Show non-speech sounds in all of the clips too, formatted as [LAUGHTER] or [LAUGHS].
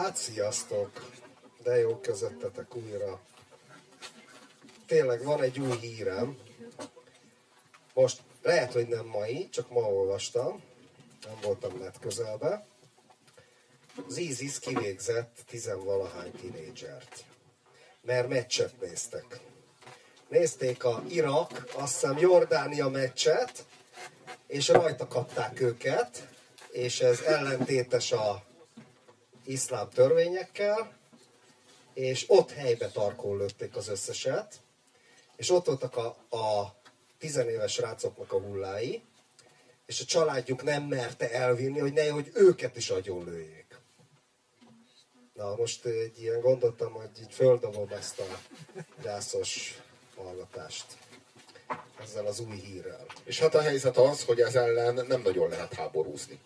Hát sziasztok! De jó közöttetek újra. Tényleg van egy új hírem. Most lehet, hogy nem mai, csak ma olvastam. Nem voltam net közelbe. Az ISIS kivégzett tizenvalahány tinédzsert. Mert meccset néztek. Nézték a Irak, azt hiszem Jordánia meccset, és rajta kapták őket, és ez ellentétes a iszlám törvényekkel, és ott helybe tarkon lőtték az összeset, és ott voltak a, a tizenéves rácoknak a hullái, és a családjuk nem merte elvinni, hogy ne, hogy őket is lőjék. Na, most egy ilyen gondoltam, hogy így földobom ezt a gyászos hallgatást ezzel az új hírrel. És hát a helyzet az, hogy ez ellen nem nagyon lehet háborúzni.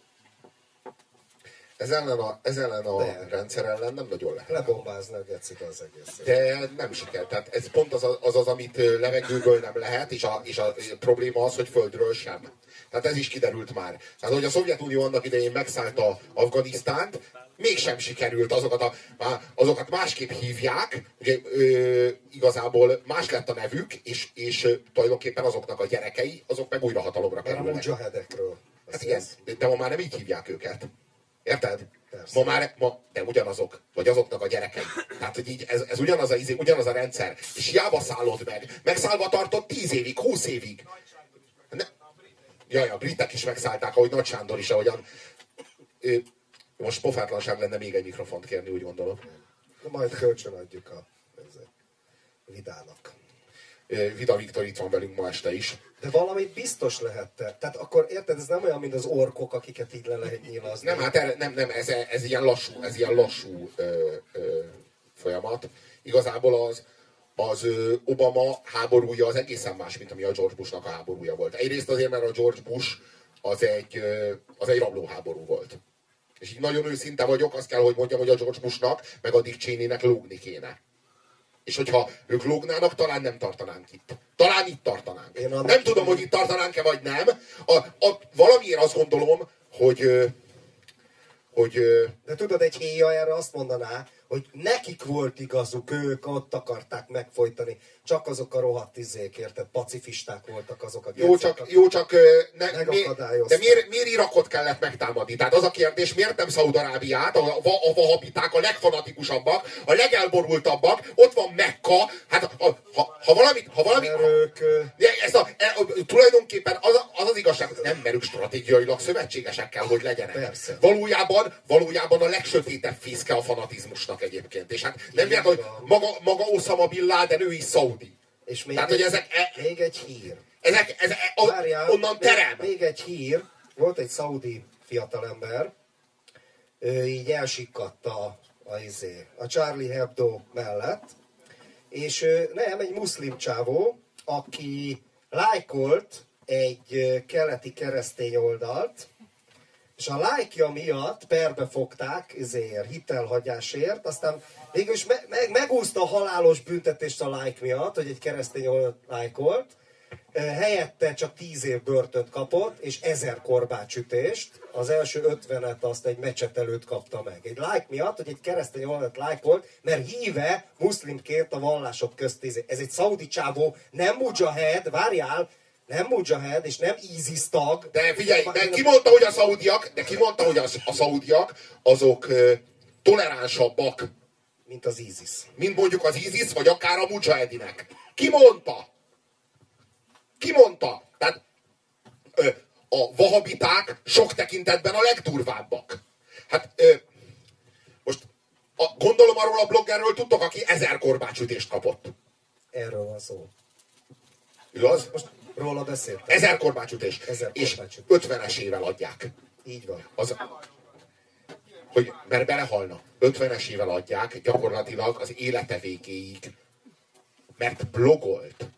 Ez ellen a, ez ellen a de. rendszer ellen nem nagyon lehet. Lebombázni a gecik az egész. De nem siker. Tehát ez pont az, az, az amit levegőből nem lehet, és a, és a probléma az, hogy földről sem. Tehát ez is kiderült már. Tehát, hogy a Szovjetunió annak idején megszállta Afganisztánt, mégsem sikerült azokat, a, azokat másképp hívják, ugye, ö, igazából más lett a nevük, és, és tulajdonképpen azoknak a gyerekei, azok meg újra hatalomra kerülnek. A Hát igen, de ma már nem így hívják őket. Érted? Persze. Ma már, ma, de ugyanazok, vagy azoknak a gyerekei. Tehát, hogy így ez, ez ugyanaz, a, ugyanaz a rendszer. És hiába szállod meg. Megszállva tartott 10 évig, 20 évig. Ne, jaj, a britek is megszállták, ahogy Nagy Sándor is, ahogyan. Ö, most pofátlanság lenne még egy mikrofont kérni, úgy gondolom. Na, majd kölcsön adjuk a, a vidának. Vida Viktor itt van velünk ma este is. De valamit biztos lehette. Tehát akkor érted, ez nem olyan, mint az orkok, akiket így le lehet nyilazni. Nem, hát erre, nem, nem, ez, ez ilyen lassú, ez ilyen lassú ö, ö, folyamat. Igazából az, az Obama háborúja az egészen más, mint ami a George Bushnak a háborúja volt. Egyrészt azért, mert a George Bush az egy, az egy rablóháború volt. És így nagyon őszinte vagyok, azt kell, hogy mondjam, hogy a George Bushnak, meg a Dick Cheney-nek lógni kéne. És hogyha ők lógnának, talán nem tartanánk itt. Talán itt tartanánk. Én nem tudom, hogy itt tartanánk-e, vagy nem. A, a, valamiért azt gondolom, hogy, hogy... De tudod, egy héja erre azt mondaná, hogy nekik volt igazuk, ők ott akarták megfojtani. Csak azok a rohadt izék, érted? Pacifisták voltak azok a Jó, csak, jó, csak ne, mi, de miért, miért Irakot kellett megtámadni? Tehát az a kérdés, miért nem Szaudarábiát, a, a, a vahabiták, a legfanatikusabbak, a legelborultabbak, ott van Mekka, hát ha, ha, ha valamit, ha valamit, ha, ők, ez a, e, tulajdonképpen az, az az igazság, nem merük stratégiailag szövetségesekkel, hogy legyenek. Persze. Valójában, valójában a legsötétebb fészke a fanatizmusnak egyébként. És hát nem véletlen, hogy maga, maga Osama Bin Laden, ő is szaudi. És még, Tehát, egy, hogy ezek, e, még egy hír. Ezek, ezek a, Várjál, onnan terem. Még, még egy hír. Volt egy szaudi fiatalember, ő így elsikkatta a, izé, a Charlie Hebdo mellett, és nem, egy muszlim csávó, aki lájkolt egy keleti keresztény oldalt, és a lájkja miatt perbe fogták ezért, hitelhagyásért, aztán végülis me- me- megúszta a halálos büntetést a lájk miatt, hogy egy keresztény lájkolt, helyette csak 10 év börtönt kapott, és ezer korbácsütést. Az első ötvenet azt egy mecset előtt kapta meg. Egy like miatt, hogy egy keresztény oldalt lájkolt, mert híve muszlimként a vallások közt. Ez egy szaudi csávó, nem mujahid, várjál, nem Mujahid, és nem ISIS tag. De figyelj, de ki mondta, hogy a szaudiak, de ki mondta, hogy a, a szaudiak, azok toleránsabbak. Mint az ISIS. Mint mondjuk az ISIS, vagy akár a Mujahedinek. Ki mondta? Ki mondta? Tehát uh, a vahabiták sok tekintetben a legdurvábbak. Hát uh, most a, gondolom arról a bloggerről tudtok, aki ezer korbácsütést kapott. Erről van szó. Ő az? Most Róla beszéltem. Ezer korbácsütés. Ezer és 50-es évvel adják. Így van. Az, hogy, mert belehalna. 50-es évvel adják gyakorlatilag az élete végéig. Mert blogolt.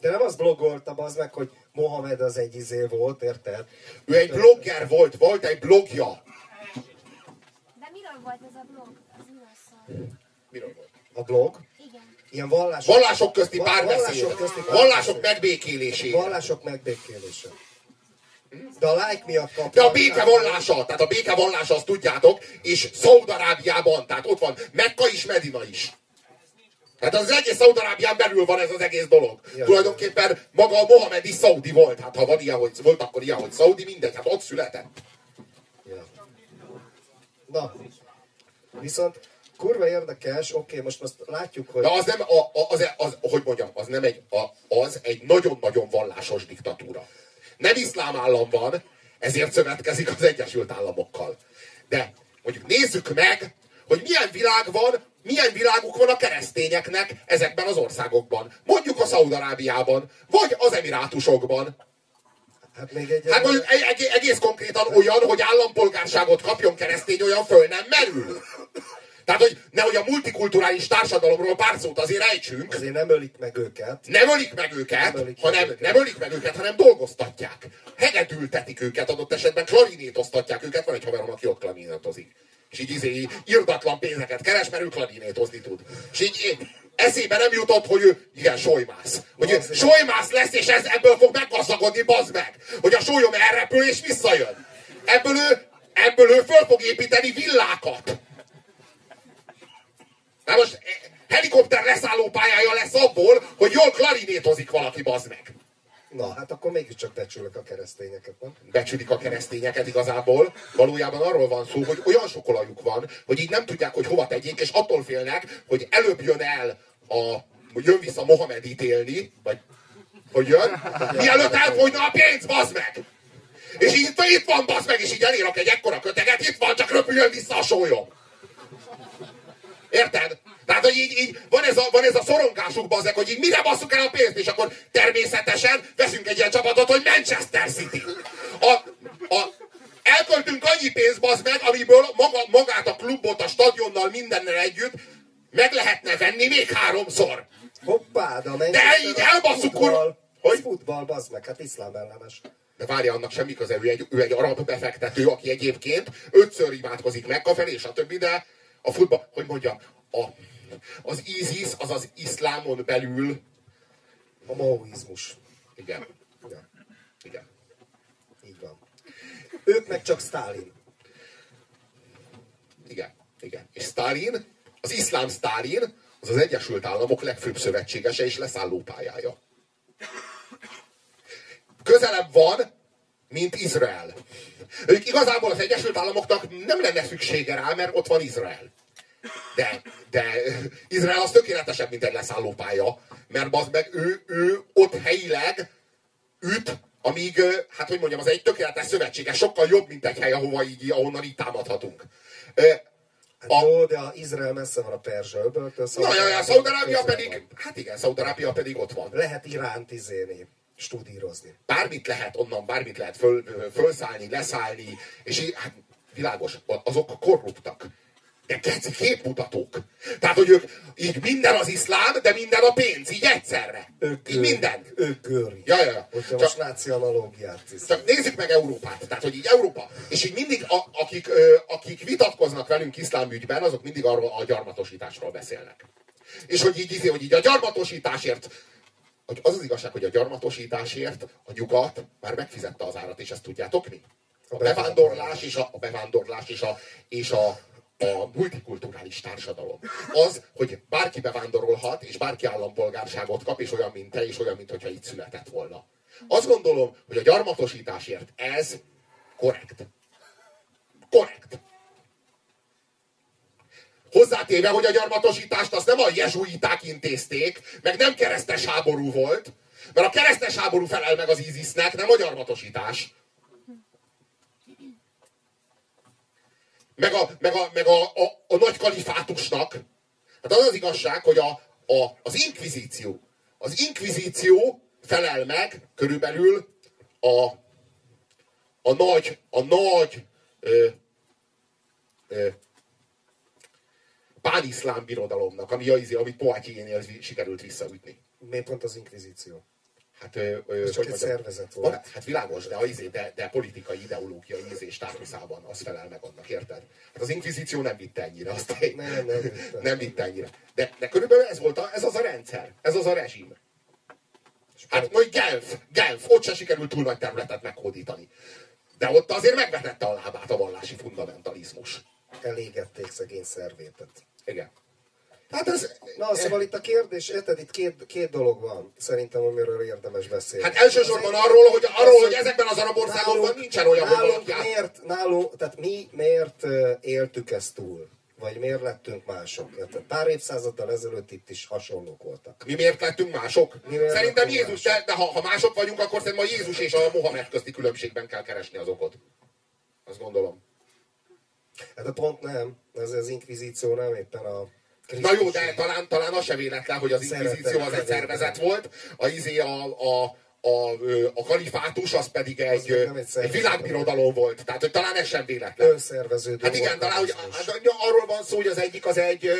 De nem az blogolta, az meg, hogy Mohamed az egy izé volt, érted? Ő egy blogger volt, volt egy blogja. De miről volt ez a blog? Az Miről volt? A blog? Ilyen vallások, vallások közti párbeszéd. Vallások, közti párbeszéd. vallások megbékélésére. Vallások megbékélése. De a like miatt kap. De a béke vallása, tehát a béke vallása, azt tudjátok, és Szaudarábiában, tehát ott van Mekka is, Medina is. Tehát az egész Szaudarábián belül van ez az egész dolog. Ja. Tulajdonképpen maga a Mohamed is szaudi volt. Hát ha van ilyen, hogy volt akkor ilyen, hogy szaudi, mindegy, hát ott született. Ja. Na, viszont kurva érdekes, oké, most azt látjuk, hogy... De az nem, a, a, az, az, hogy mondjam, az nem egy, a, az egy nagyon-nagyon vallásos diktatúra. Nem iszlám állam van, ezért szövetkezik az Egyesült Államokkal. De mondjuk nézzük meg, hogy milyen világ van, milyen világuk van a keresztényeknek ezekben az országokban. Mondjuk a Szaudarábiában, vagy az Emirátusokban. Hát még egy... Hát mondjuk egy, egy, egész konkrétan olyan, hogy állampolgárságot kapjon keresztény, olyan föl nem merül. Tehát, hogy nehogy a multikulturális társadalomról pár szót azért ejtsünk, Azért nem ölik meg őket. nem ölik meg őket, Nem ölik meg hanem őket. nem ölik meg őket, hanem dolgoztatják. Hegedültetik őket, adott esetben klarinétoztatják őket, van egy haverom, aki ott klarinétozik. És így izé, irdatlan pénzeket keres, mert ő klarinétozni tud. És így így eszébe nem jutott, hogy ő, igen, solymász. Hogy ő solymász lesz, és ez, ebből fog meggazdagodni, bazd meg. Hogy a sólyom elrepül, és visszajön. Ebből ő, ebből ő föl fog építeni villákat. Na most eh, helikopter leszálló pályája lesz abból, hogy jól klarinétozik valaki, bazd meg. Na, hát akkor mégiscsak becsülök a keresztényeket, nem? Becsülik a keresztényeket igazából. Valójában arról van szó, hogy olyan sok olajuk van, hogy így nem tudják, hogy hova tegyék, és attól félnek, hogy előbb jön el a, jön vissza Mohamed ítélni, vagy hogy jön, mielőtt elfogyna a pénz, bazd meg! És itt, itt van, bazd meg, és így elírok egy ekkora köteget, itt van, csak röpüljön vissza a sólyom. Érted? Tehát, hogy így, így van, ez a, van ez a szorongásuk, bazeg, hogy így mire basszuk el a pénzt, és akkor természetesen veszünk egy ilyen csapatot, hogy Manchester City. A, a, elköltünk annyi pénzt, bazd meg, amiből maga, magát a klubot, a stadionnal, mindennel együtt meg lehetne venni még háromszor. Hoppá, de a De így elbasszuk, futball, hogy? futball, bazd meg, hát iszlám ellenes. De várja, annak semmi köze, ő egy, ő egy arab befektető, aki egyébként ötször imádkozik felé, és a többi, de a futball, hogy mondjam, a, az ISIS, az az iszlámon belül, A maoizmus. igen, Ja, igen. így van. Ők meg csak Stalin. Igen, igen. És Stalin, az iszlám Stalin, az az Egyesült Államok legfőbb szövetségese és leszállópályája. Közelebb van, mint Izrael. Ők igazából az Egyesült Államoknak nem lenne szüksége rá, mert ott van Izrael. De, de Izrael az tökéletesebb, mint egy leszállópálya, mert az meg ő, ő ott helyileg üt, amíg, hát hogy mondjam, az egy tökéletes szövetséges, sokkal jobb, mint egy hely, ahova így, ahonnan így támadhatunk. Hát A- jó, de a Izrael messze van a Perzsa öböltől. Na, ja, ja, Szaudarábia pedig, hát igen, Szaudarábia pedig ott van. Lehet Iránt izéni, studírozni. Bármit lehet onnan, bármit lehet föl, fölszállni, leszállni, és így, hát világos, azok korruptak. De keci képmutatók. Tehát, hogy ők így minden az iszlám, de minden a pénz, így egyszerre. Ők, így minden. Ők göri. Ja, ja, ja. Hogyha Csak- náci analógiát. Csak nézzük meg Európát. Tehát, hogy így Európa. És így mindig, a, akik, ö, akik vitatkoznak velünk iszlám ügyben, azok mindig arról a gyarmatosításról beszélnek. És hogy így, izé, hogy így a gyarmatosításért, hogy az az igazság, hogy a gyarmatosításért a nyugat már megfizette az árat, és ezt tudjátok mi? A bevándorlás és a, a bevándorlás és a, és a, a multikulturális társadalom. Az, hogy bárki bevándorolhat, és bárki állampolgárságot kap, és olyan, mint te, és olyan, mint hogyha itt született volna. Azt gondolom, hogy a gyarmatosításért ez korrekt. Korrekt. Hozzátéve, hogy a gyarmatosítást azt nem a jezsuiták intézték, meg nem keresztes háború volt, mert a keresztes háború felel meg az ISIS-nek, nem a gyarmatosítás. Meg a, meg a, meg a, a, a nagy kalifátusnak. Hát az az igazság, hogy a, a, az inkvizíció, az inkvizíció felel meg körülbelül a, a nagy, a nagy ö, ö, pániszlám birodalomnak, ami, az, amit Poitiers-nél sikerült visszaütni. Miért pont az inkvizíció? Hát, ö, ö, csak egy szervezet volt. van- Hát világos, de, izé, de, de politikai ideológiai íz és státuszában az felel meg annak, érted? Hát az inkvizíció nem vitte ennyire, azt Nem, nem vitte. [LAUGHS] nem vitte ennyire. De, de körülbelül ez volt a, ez az a rendszer, ez az a rezsim. Hát majd Genf, Genf, ott se sikerült túl nagy területet meghódítani. De ott azért megvetette a lábát a vallási fundamentalizmus. Elégették szegény szervétet. Igen. Hát ez... Na, szóval itt a kérdés, érted, itt két, két dolog van, szerintem, amiről érdemes beszélni. Hát elsősorban arról, hogy, arról, hogy ezekben az arab országokban nálunk, nincsen olyan, hogy nálunk valaki át- miért, nálunk, tehát mi miért éltük ezt túl? Vagy miért lettünk mások? Érted? Pár évszázaddal ezelőtt itt is hasonlók voltak. Mi miért lettünk mások? Mi miért Szerintem lettünk Jézus, mások? de, de ha, ha mások vagyunk, akkor szerintem a Jézus és a Mohamed közti különbségben kell keresni az okot. Azt gondolom. Hát a pont nem, ez az inkvizíció nem éppen a Na jó, de talán, talán az se véletlen, hogy az inkvizíció az egy szervezet volt, a, izé a, a, a, a kalifátus az pedig egy, nem egy egy világbirodalom volt. Tehát, hogy talán ez sem véletlen. önszerveződő Hát igen, talán hogy, hát, arról van szó, hogy az egyik az egy,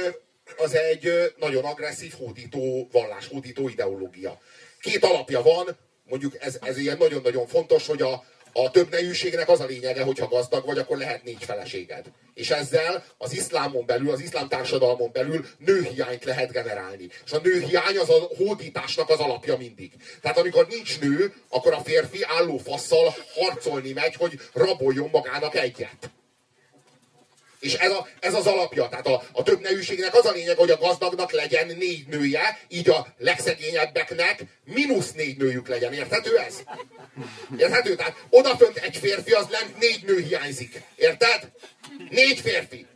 az egy nagyon agresszív hódító vallás, hódító ideológia. Két alapja van, mondjuk ez, ez ilyen nagyon-nagyon fontos, hogy a, a több nejűségnek az a lényege, hogyha gazdag vagy, akkor lehet négy feleséged. És ezzel az iszlámon belül, az iszlám társadalmon belül nőhiányt lehet generálni. És a nőhiány az a hódításnak az alapja mindig. Tehát amikor nincs nő, akkor a férfi álló fasszal harcolni megy, hogy raboljon magának egyet. És ez, a, ez az alapja. Tehát a, a több nejűségnek az a lényeg, hogy a gazdagnak legyen négy nője, így a legszegényebbeknek mínusz négy nőjük legyen. Érthető ez? Érthető? Tehát odafönt egy férfi, az lent négy nő hiányzik. Érted? Négy férfi.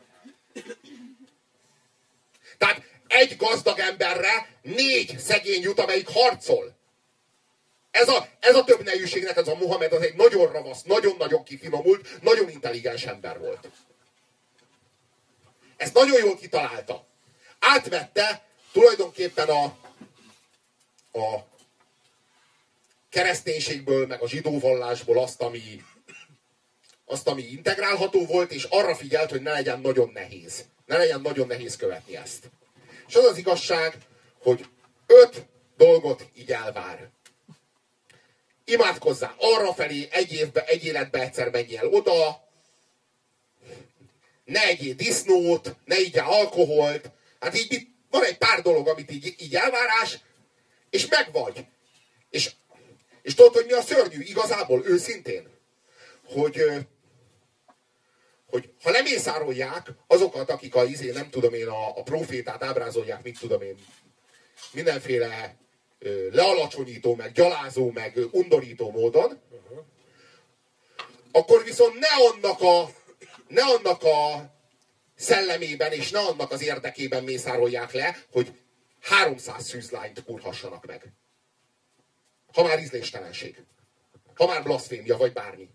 Tehát egy gazdag emberre négy szegény jut, amelyik harcol. Ez a, ez a több nejűségnek, ez a Mohamed, az egy nagyon ravasz, nagyon-nagyon kifinomult, nagyon intelligens ember volt. Ezt nagyon jól kitalálta. Átvette tulajdonképpen a, a kereszténységből, meg a zsidó vallásból azt, ami, azt, ami integrálható volt, és arra figyelt, hogy ne legyen nagyon nehéz. Ne legyen nagyon nehéz követni ezt. És az az igazság, hogy öt dolgot így elvár. Imádkozzál arra felé, egy évbe, egy életbe egyszer menjél oda, ne egyél disznót, ne igyál alkoholt. Hát így itt van egy pár dolog, amit így, így elvárás, és megvagy. És, és tudod, hogy mi a szörnyű? Igazából, őszintén, hogy, hogy ha lemészárolják azokat, akik a izé, nem tudom én, a, a profétát ábrázolják, mit tudom én, mindenféle ö, lealacsonyító, meg gyalázó, meg undorító módon, akkor viszont ne annak a, ne annak a szellemében és ne annak az érdekében mészárolják le, hogy 300 szűzlányt kurhassanak meg. Ha már ízléstelenség. Ha már blaszfémia, vagy bármi.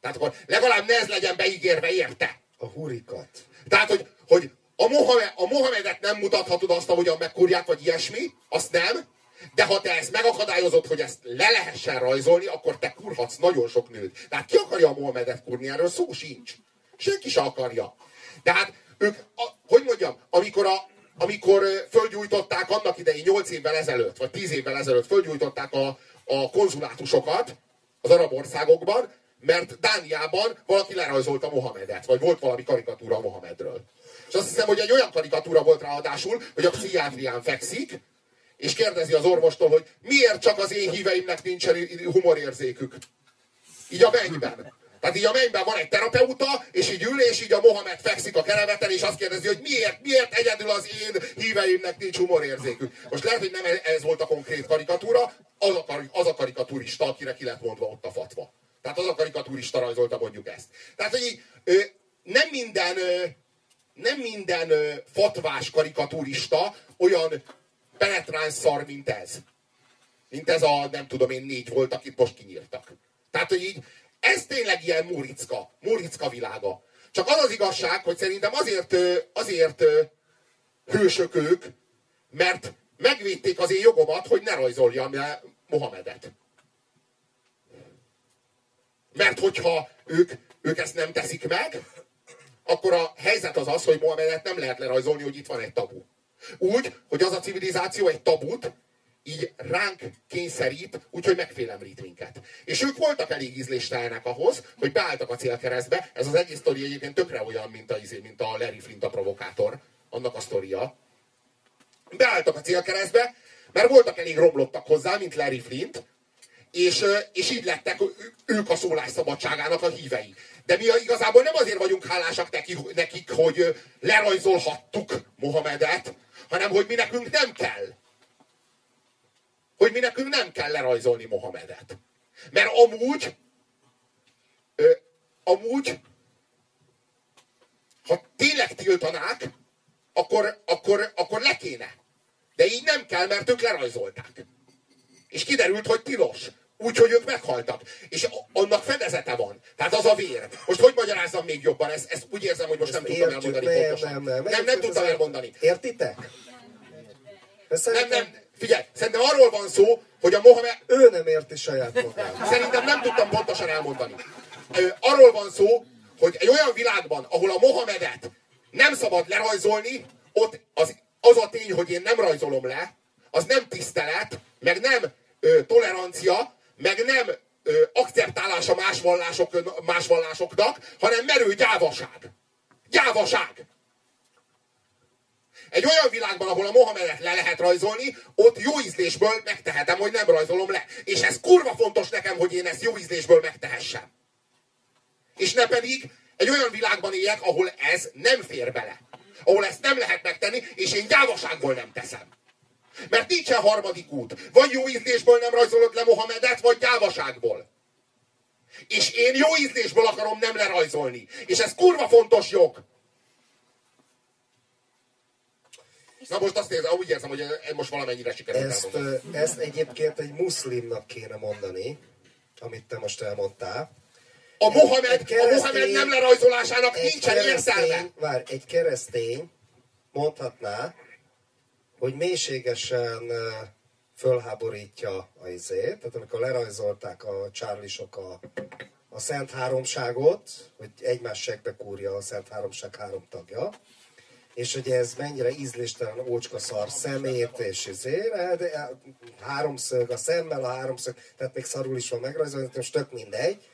Tehát akkor legalább ne ez legyen beígérve érte. A hurikat. Tehát, hogy, hogy a, Mohamed, a Mohamedet nem mutathatod azt, ahogyan megkurják, vagy ilyesmi, azt nem, de ha te ezt megakadályozod, hogy ezt le lehessen rajzolni, akkor te kurhatsz nagyon sok nőt. Tehát ki akarja a Mohamedet kurni? Erről szó sincs. Senki se akarja. De hát ők, a, hogy mondjam, amikor a, amikor ö, fölgyújtották annak idején 8 évvel ezelőtt, vagy 10 évvel ezelőtt fölgyújtották a, a konzulátusokat az arab országokban, mert Dániában valaki lerajzolta Mohamedet, vagy volt valami karikatúra Mohamedről. És azt hiszem, hogy egy olyan karikatúra volt ráadásul, hogy a pszichiátrián fekszik, és kérdezi az orvostól, hogy miért csak az én híveimnek nincsen humorérzékük. Így a mennyben. Tehát így a mennyben van egy terapeuta, és így ül, és így a Mohamed fekszik a kereveten, és azt kérdezi, hogy miért, miért egyedül az én híveimnek nincs humorérzékük. Most lehet, hogy nem ez volt a konkrét karikatúra, az a, az a karikaturista, akire ki lett mondva ott a fatva. Tehát az a karikaturista rajzolta mondjuk ezt. Tehát, hogy így, ö, nem minden, ö, nem minden ö, fatvás karikaturista olyan penetráns szar, mint ez. Mint ez a, nem tudom én, négy volt, akit most kinyírtak. Tehát, hogy így, ez tényleg ilyen Muricka, Muricka világa. Csak az az igazság, hogy szerintem azért, azért hősök ők, mert megvédték az én jogomat, hogy ne rajzoljam le Mohamedet. Mert hogyha ők, ők ezt nem teszik meg, akkor a helyzet az az, hogy Mohamedet nem lehet lerajzolni, hogy itt van egy tabu. Úgy, hogy az a civilizáció egy tabut így ránk kényszerít, úgyhogy megfélemlít minket. És ők voltak elég ízléstelenek ahhoz, hogy beálltak a célkeresztbe. Ez az egész sztori egyébként tökre olyan, mint a, izé, mint a Larry Flint a provokátor, annak a sztoria. Beálltak a célkeresztbe, mert voltak elég romlottak hozzá, mint Larry Flint, és, és így lettek ők a szólásszabadságának a hívei. De mi igazából nem azért vagyunk hálásak nekik, hogy lerajzolhattuk Mohamedet, hanem hogy mi nekünk nem kell. Hogy mi nekünk nem kell lerajzolni Mohamedet. Mert amúgy, ö, amúgy, ha tényleg tiltanák, akkor, akkor, akkor le kéne. De így nem kell, mert ők lerajzolták. És kiderült, hogy tilos. Úgyhogy ők meghaltak. És annak fedezete van. Tehát az a vér. Most hogy magyarázzam még jobban? Ezt, ezt úgy érzem, hogy most nem tudtam elmondani nem, pontosan. Nem, nem, nem. Nem, nem tudtam elmondani. Értitek? Nem, nem. Figyelj, szerintem arról van szó, hogy a Mohamed... Ő nem érti saját magát. Szerintem nem tudtam pontosan elmondani. Arról van szó, hogy egy olyan világban, ahol a Mohamedet nem szabad lerajzolni, ott az, az a tény, hogy én nem rajzolom le, az nem tisztelet, meg nem ö, tolerancia, meg nem ö, akceptálása más, vallások, más vallásoknak, hanem merő gyávaság. Gyávaság! Egy olyan világban, ahol a Mohamedet le lehet rajzolni, ott jó ízlésből megtehetem, hogy nem rajzolom le. És ez kurva fontos nekem, hogy én ezt jó ízlésből megtehessem. És ne pedig egy olyan világban éljek, ahol ez nem fér bele. Ahol ezt nem lehet megtenni, és én gyávaságból nem teszem. Mert nincsen harmadik út. Vagy jó ízlésből nem rajzolod le Mohamedet, vagy gyávaságból. És én jó ízlésből akarom nem lerajzolni. És ez kurva fontos jog. Na most azt érzem, úgy érzem, hogy most valamennyire sikerült ezt, ezt egyébként egy muszlimnak kéne mondani, amit te most elmondtál. A Mohamed, a Mohamed nem lerajzolásának nincsen értelme. Vár, egy keresztény mondhatná, hogy mélységesen fölháborítja a izét, tehát amikor lerajzolták a csárlisok a, a Szent Háromságot, hogy egymás segbe kúrja a Szent Háromság három tagja, és hogy ez mennyire ízléstelen ócska szar szemét, és izé, de háromszög a szemmel, a háromszög, tehát még szarul is van megrajzolva, most tök mindegy.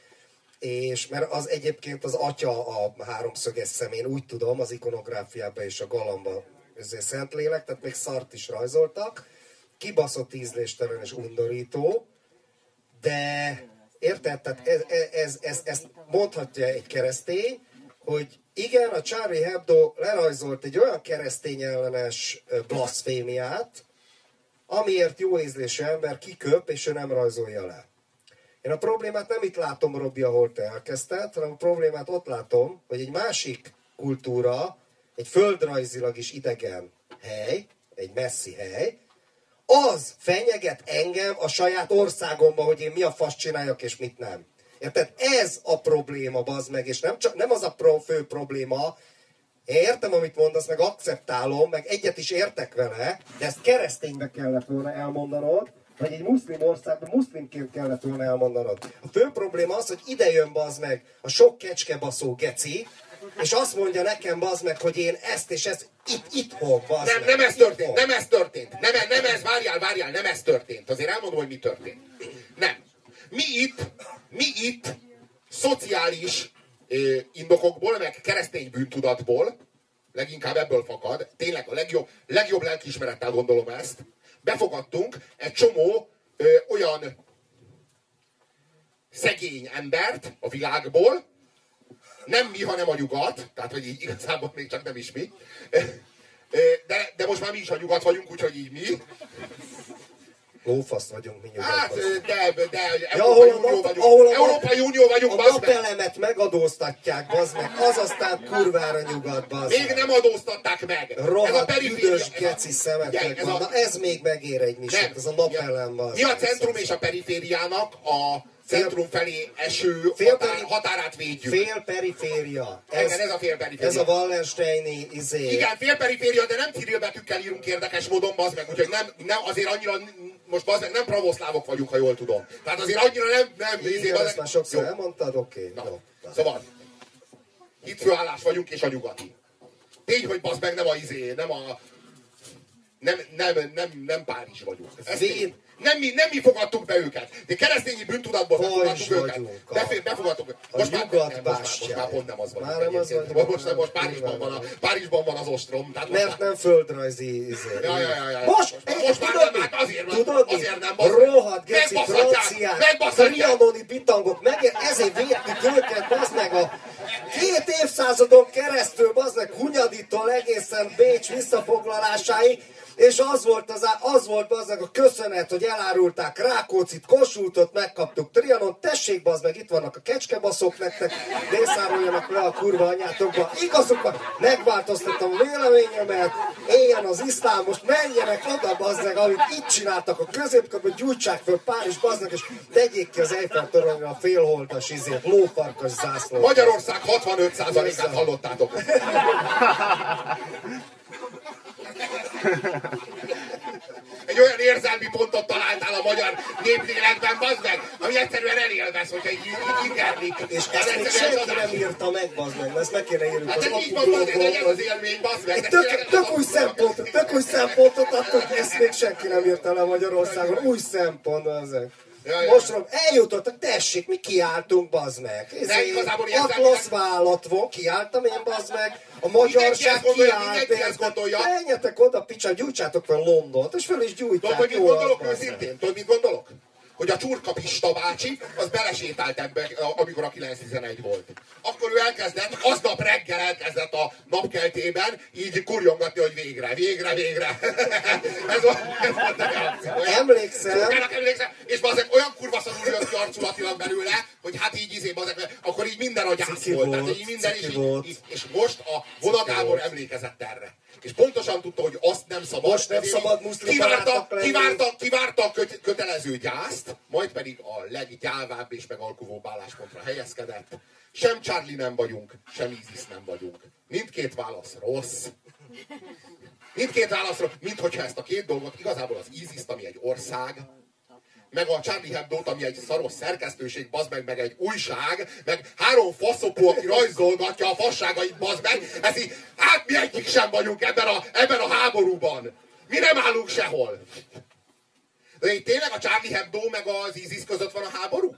És mert az egyébként az atya a háromszöges szemén, úgy tudom, az ikonográfiában és a galamba ezért Szentlélek, tehát még szart is rajzoltak. Kibaszott ízléstelen és undorító, de érted? Tehát ez, ez, ez, ez mondhatja egy keresztény, hogy igen, a Charlie Hebdo lerajzolt egy olyan keresztény ellenes blasfémiát, amiért jó ízlésű ember kiköp, és ő nem rajzolja le. Én a problémát nem itt látom, Robi, ahol te elkezdted, hanem a problémát ott látom, hogy egy másik kultúra, egy földrajzilag is idegen hely, egy messzi hely, az fenyeget engem a saját országomban, hogy én mi a fasz csináljak és mit nem. Érted? Ez a probléma, bazd meg, és nem, csak, nem az a pro, fő probléma, én értem, amit mondasz, meg akceptálom, meg egyet is értek vele, de ezt kereszténybe kellett volna elmondanod, vagy egy muszlim országban muszlimként kellett volna elmondanod. A fő probléma az, hogy ide jön bazd meg a sok kecskebaszó geci, és azt mondja nekem, bazd meg, hogy én ezt és ezt itt, itthon, bazd Nem, meg, nem ez történt, itthon. nem ez történt. Nem, nem ez, várjál, várjál, nem ez történt. Azért elmondom, hogy mi történt. Nem. Mi itt, mi itt szociális indokokból, meg keresztény bűntudatból, leginkább ebből fakad, tényleg a legjobb, legjobb lelkiismerettel gondolom ezt, befogadtunk egy csomó ö, olyan szegény embert a világból, nem mi, hanem a nyugat, tehát hogy így igazából még csak nem is mi, de, de most már mi is a nyugat vagyunk, úgyhogy így mi. Lófasz vagyunk mi Hát, nyugatban. de, de Ja, Európai ahol a Unió vagyunk. ahol a Európai Unió vagyunk, A napelemet megadóztatják, bazd meg, az aztán kurvára nyugat, bazd Még meg. nem adóztatták meg. ez a Rohadt periféria. üdös geci szemetek ez a- Na ez még megér egy misét, ez a napelem, bazd Mi a centrum és a perifériának a centrum felé eső fél határ, peri- határát védjük. Fél periféria. Igen, ez a fél periféria. Ez a Wallensteini izé. Igen, félperiféria, de nem Cyril betűkkel írunk érdekes módon, bazd meg, úgyhogy nem, nem azért annyira, most bazd meg, nem pravoszlávok vagyunk, ha jól tudom. Tehát azért annyira nem, nem, izé, Igen, bazd ezt már sokszor Jó. elmondtad, oké. Na, Jó. Na. Szóval, hitfőállás vagyunk és a nyugati. Tény, hogy bazd meg nem a izé, nem a Nem, nem, nem, nem Párizs vagyunk. Vén- tény. nem, mi, nem mi fogadtuk be őket. De keresztényi bűntudatból befogadtuk őket. Befe- befogadtuk. Most már, nem, most, már, most már pont nem az vagyunk. Már nem az vagyunk, Most, most, most Párizsban, van a. Párizsban van az ostrom. Tehát Mert nem földrajzi izé. Ja, ja, ja, ja. Most, Most- most már tudod nem, hát azért nem- tudod azért nem, meg. Rohadt geci franciák, trianoni bitangok, meg ezért védtük őket, bazd meg a két évszázadon keresztül, bazd meg Hunyaditól egészen Bécs visszafoglalásáig, és az volt, az, az volt meg a köszönet, hogy elárulták Rákócit, Kossuthot, megkaptuk Trianon, tessék bazd meg, itt vannak a kecskebaszok nektek, mészároljanak le a kurva anyátokba. Igazuk van, megváltoztattam a véleményemet, éljen az iszlám, most menjenek oda bazd meg, amit itt csináltak a középkorban, gyújtsák föl Párizs bazd meg, és tegyék ki az Eiffel toronyra a félholdas izét, lófarkas zászlót. Magyarország 65%-át hallottátok. [LAUGHS] Egy olyan érzelmi pontot találtál a magyar néplélekben, bazd meg, ami egyszerűen elélvesz, hogyha így, ingerlik. És Ez ezt még senki nem írta meg, bazd meg, ezt meg kéne írni Hát ez így mondod, ez az élmény, bazd meg. Tök, tök új szempontot, tök új szempontot adtunk, ezt még senki nem írta le Magyarországon. Új szempont ezek. Ja, ja. Most rom, eljutottak, tessék, mi kiálltunk, bazd meg. De igazából értem, Atlasz vállat van, kiálltam én, bazd meg. A magyarság gondolja, kiállt. mindenki ezt érted? gondolja. Menjetek oda, picsa, gyújtsátok fel Londont, és föl is gyújtják. Tudod, hogy mit gondolok őszintén? Tudod, mit gondolok? Hogy a csurka Pista bácsi, az belesétált ebbe, amikor a 911 volt. Akkor ő elkezdett, aznap reggel elkezdett a napkeltében így kurjongatni, hogy végre, végre, végre. [LAUGHS] ez volt, ez volt a. Emlékszem. Emlékszem, és bazeg olyan kurva szarul jött ki arculatilag belőle, hogy hát így izé, bazeg, akkor így minden a gyász Ciki volt. Tehát volt, így minden, és, így, volt. és most a Vona Gábor volt. emlékezett erre. És pontosan tudta, hogy azt nem szabad. Most nem szabad kivárta, kivárta, kivárta a köt, kötelező gyászt, majd pedig a leggyávább és megalkuvóbb álláspontra helyezkedett. Sem Charlie nem vagyunk, sem Isis nem vagyunk. Mindkét válasz rossz. Mindkét válasz rossz, mint hogyha ezt a két dolgot igazából az isis ami egy ország, meg a Charlie hebdo ami egy szaros szerkesztőség, bazd meg, meg egy újság, meg három faszopó, aki rajzolgatja a fasságait, bazd meg, ez így, hát mi egyik sem vagyunk ebben a, ebben a háborúban. Mi nem állunk sehol. De így tényleg a Charlie Hebdo meg az ISIS között van a háború?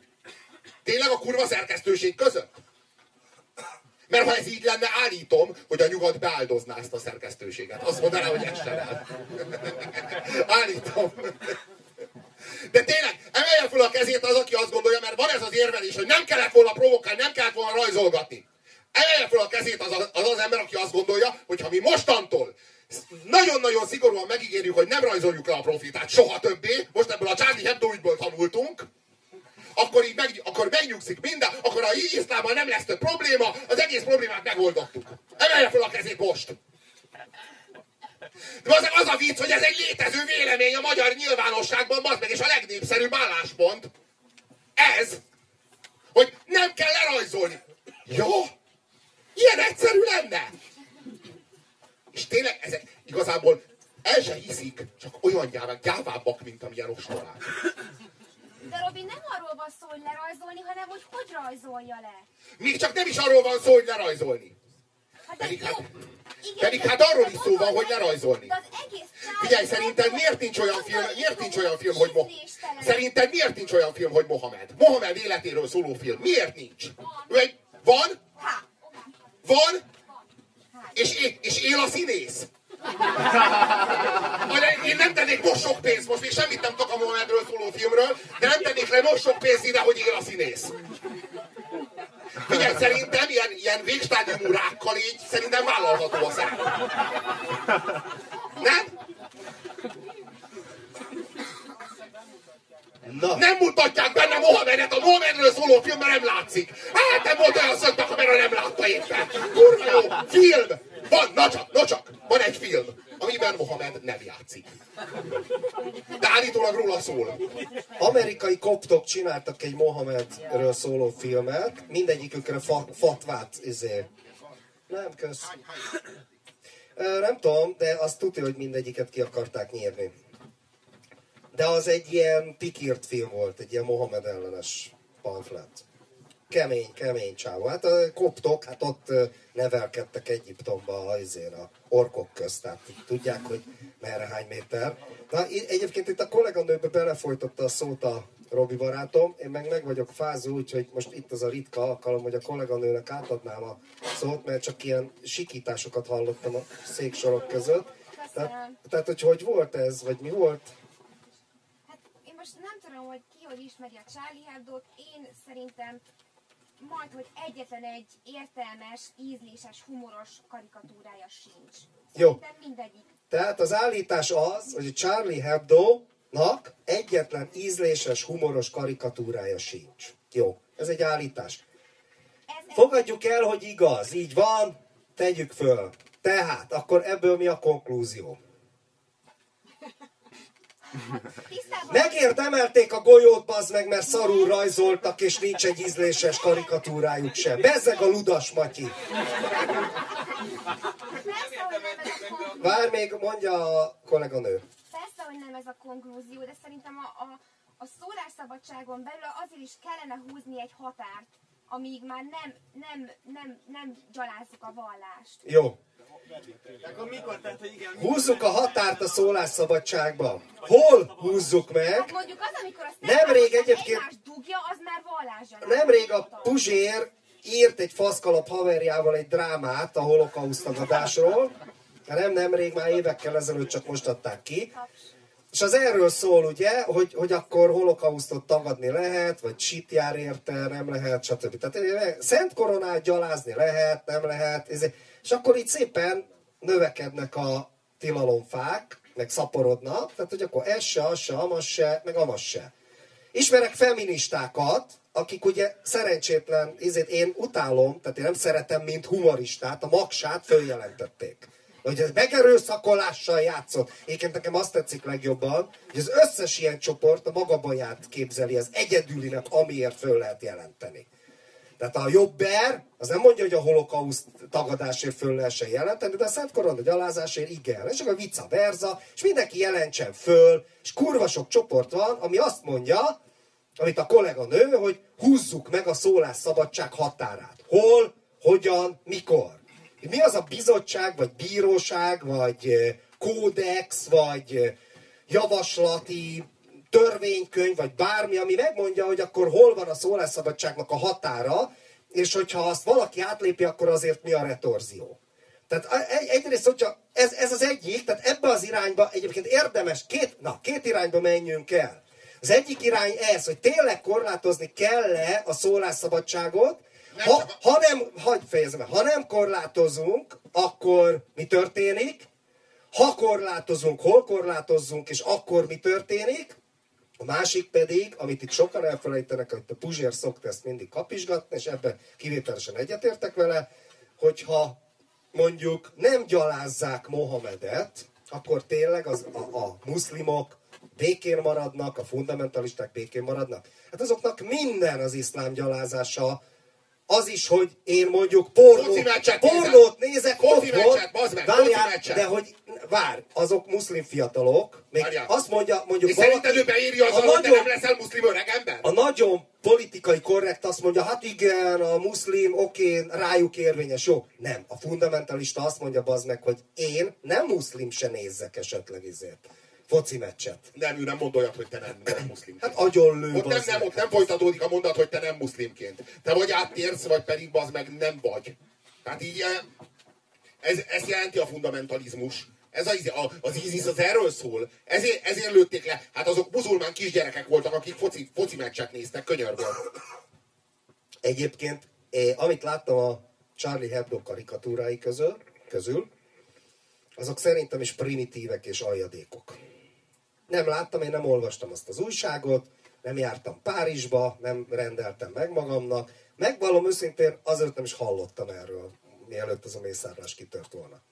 Tényleg a kurva szerkesztőség között? Mert ha ez így lenne, állítom, hogy a nyugat beáldozná ezt a szerkesztőséget. Azt mondaná, hogy essen állítom. De tényleg, emelje fel a kezét az, aki azt gondolja, mert van ez az érvelés, hogy nem kellett volna provokálni, nem kellett volna rajzolgatni. Emelje fel a kezét az, az az ember, aki azt gondolja, hogy ha mi mostantól nagyon-nagyon szigorúan megígérjük, hogy nem rajzoljuk le a profitát soha többé, most ebből a Charlie Hebdo ügyből tanultunk, akkor így meg, akkor megnyugszik minden, akkor a iszlámmal nem lesz több probléma, az egész problémát megoldottuk. Emelje fel a kezét most! De az, az a vicc, hogy ez egy létező vélemény a magyar nyilvánosságban, az meg, és a legnépszerűbb álláspont. Ez, hogy nem kell lerajzolni. Jó? Ilyen egyszerű lenne. És tényleg ezek igazából el se hiszik, csak olyan gyávák, gyávábbak, mint amilyen ostorák. De Robin, nem arról van szó, hogy lerajzolni, hanem hogy hogy rajzolja le. Még csak nem is arról van szó, hogy lerajzolni. Hát de Pedig jó, hát- igen, pedig igen, hát arról de is szó van, mondod hogy meg, lerajzolni. de az egész Figyelj, család- szerinted miért nincs olyan film, miért nincs olyan film, hogy Mo- Ízléstelen. Szerinted miért nincs olyan film, hogy Mohamed? Mohamed életéről szóló film. Miért nincs? Ő egy... Van? Van? És, é- és él a színész? Majd én nem tennék most sok pénzt, most még semmit nem tudok a Mohamedről szóló filmről, de nem tennék le most sok pénzt ide, hogy él a színész. Figyelj, szerintem ilyen, ilyen végstádiumú rákkal így szerintem vállalható a szerep. Nem? Na, Nem mutatják benne Mohamedet, a Mohamedről szóló filmben nem látszik. Hát nem volt olyan szögbe, amerről nem látta éppen. Kurva jó, film! Van, na csak, na csak, van egy film, amiben Mohamed nem játszik. De állítólag róla szól. amerikai koptok csináltak egy Mohamedről szóló filmet, mindegyikükre fa, fatvát izé. Nem, kösz. Nem tudom, de azt tudja, hogy mindegyiket ki akarták nyírni. De az egy ilyen pikírt film volt, egy ilyen Mohamed ellenes pamflet. kemény, kemény csávó. Hát a koptok, hát ott nevelkedtek Egyiptomba azért a orkok közt, tehát tudják, hogy merre hány méter. Na, egyébként itt a kolléganőbe belefolytotta a szót a Robi barátom, én meg meg vagyok fázó, úgyhogy most itt az a ritka alkalom, hogy a kolléganőnek átadnám a szót, mert csak ilyen sikításokat hallottam a széksorok között. Tehát, tehát hogy hogy volt ez, vagy mi volt? Hát én most nem tudom, hogy hogy ismeri a Charlie Hebdo-t. Én szerintem majd, hogy egyetlen egy értelmes, ízléses, humoros karikatúrája sincs. Jó. Szerintem mindegyik. Tehát az állítás az, hogy a Charlie Hebdo-nak egyetlen ízléses, humoros karikatúrája sincs. Jó, ez egy állítás. Ez, Fogadjuk el, hogy igaz, így van, tegyük föl. Tehát, akkor ebből mi a konklúzió? Megért emelték a golyót, bazd meg, mert szarul rajzoltak, és nincs egy ízléses karikatúrájuk sem. Bezzeg a ludas, Matyi. Vár még, mondja a kolléganő. Persze, hogy nem ez a konklúzió, de szerintem a, a, a szólásszabadságon belül azért is kellene húzni egy határt, amíg már nem, nem, nem, nem gyalázzuk a vallást. Jó, húzzuk a határt a szólásszabadságba. Hol húzzuk meg? Hát mondjuk az, amikor a Nemrég egyébként- dugja, az már vallásgyalázat. Nemrég a Puzsér írt egy faszkalap haverjával egy drámát a holokauszt tagadásról. Hát Nem nemrég, már évekkel ezelőtt csak most adták ki. És az erről szól, ugye, hogy, hogy akkor holokausztot tagadni lehet, vagy sit jár érte, nem lehet, stb. Tehát eh, szent koronát gyalázni lehet, nem lehet. ez- És akkor így szépen növekednek a tilalomfák, meg szaporodnak, tehát hogy akkor ez se, az se, amaz se, meg amaz se. Ismerek feministákat, akik ugye szerencsétlen, ezért én utálom, tehát én nem szeretem, mint humoristát, a magsát följelentették. Hogy ez megerőszakolással játszott. Éként nekem azt tetszik legjobban, hogy az összes ilyen csoport a maga baját képzeli, az egyedülinek, amiért föl lehet jelenteni. Tehát a jobber, az nem mondja, hogy a holokauszt tagadásért föl lehessen jelenteni, de a Szent Korona gyalázásért igen. És akkor vice versa, és mindenki jelentsen föl, és kurva sok csoport van, ami azt mondja, amit a kollega nő, hogy húzzuk meg a szólásszabadság határát. Hol, hogyan, mikor. Mi az a bizottság, vagy bíróság, vagy kódex, vagy javaslati törvénykönyv, vagy bármi, ami megmondja, hogy akkor hol van a szólásszabadságnak a határa, és hogyha azt valaki átlépi, akkor azért mi a retorzió. Tehát egyrészt, hogyha ez, ez az egyik, tehát ebbe az irányba egyébként érdemes, két, na, két irányba menjünk el. Az egyik irány ez, hogy tényleg korlátozni kell-e a szólásszabadságot, ha, ha nem, hagyd fejezem ha nem korlátozunk, akkor mi történik? Ha korlátozunk, hol korlátozzunk, és akkor mi történik? A másik pedig, amit itt sokan elfelejtenek, hogy a Puzsér szokta ezt mindig kapizsgatni, és ebben kivételesen egyetértek vele, hogyha mondjuk nem gyalázzák Mohamedet, akkor tényleg az, a, a muszlimok békén maradnak, a fundamentalisták békén maradnak. Hát azoknak minden az iszlám gyalázása, az is, hogy én mondjuk pornó, Foci meccset nézek. pornót nézek otthon, várjál, de hogy vár, azok muszlim fiatalok, még Várjál. azt mondja, mondjuk És szerinted ő beéri a azzal, hogy te nagyon- nem leszel muszlim öreg ember? a nagyon politikai korrekt azt mondja, hát igen, a muszlim, oké, rájuk érvényes, jó. Nem, a fundamentalista azt mondja bazd meg, hogy én nem muszlim se nézzek esetleg ezért. Foci meccset. Nem, ő nem mond olyat, hogy te nem, nem muszlim. Hát agyon lő, Ott nem, nem, ott nem folytatódik a mondat, hogy te nem muszlimként. Te vagy áttérsz, vagy pedig az meg nem vagy. Tehát így eh, ez, ez jelenti a fundamentalizmus. Ez az, az ISIS az erről szól. Ezért, ezért lőtték le. Hát azok muzulmán kisgyerekek voltak, akik foci, foci meccset néztek könyörből. Egyébként, eh, amit láttam a Charlie Hebdo karikatúrái közül, közül, azok szerintem is primitívek és aljadékok. Nem láttam, én nem olvastam azt az újságot, nem jártam Párizsba, nem rendeltem meg magamnak. Megvallom őszintén, azért nem is hallottam erről, mielőtt az a mészárlás kitört volna.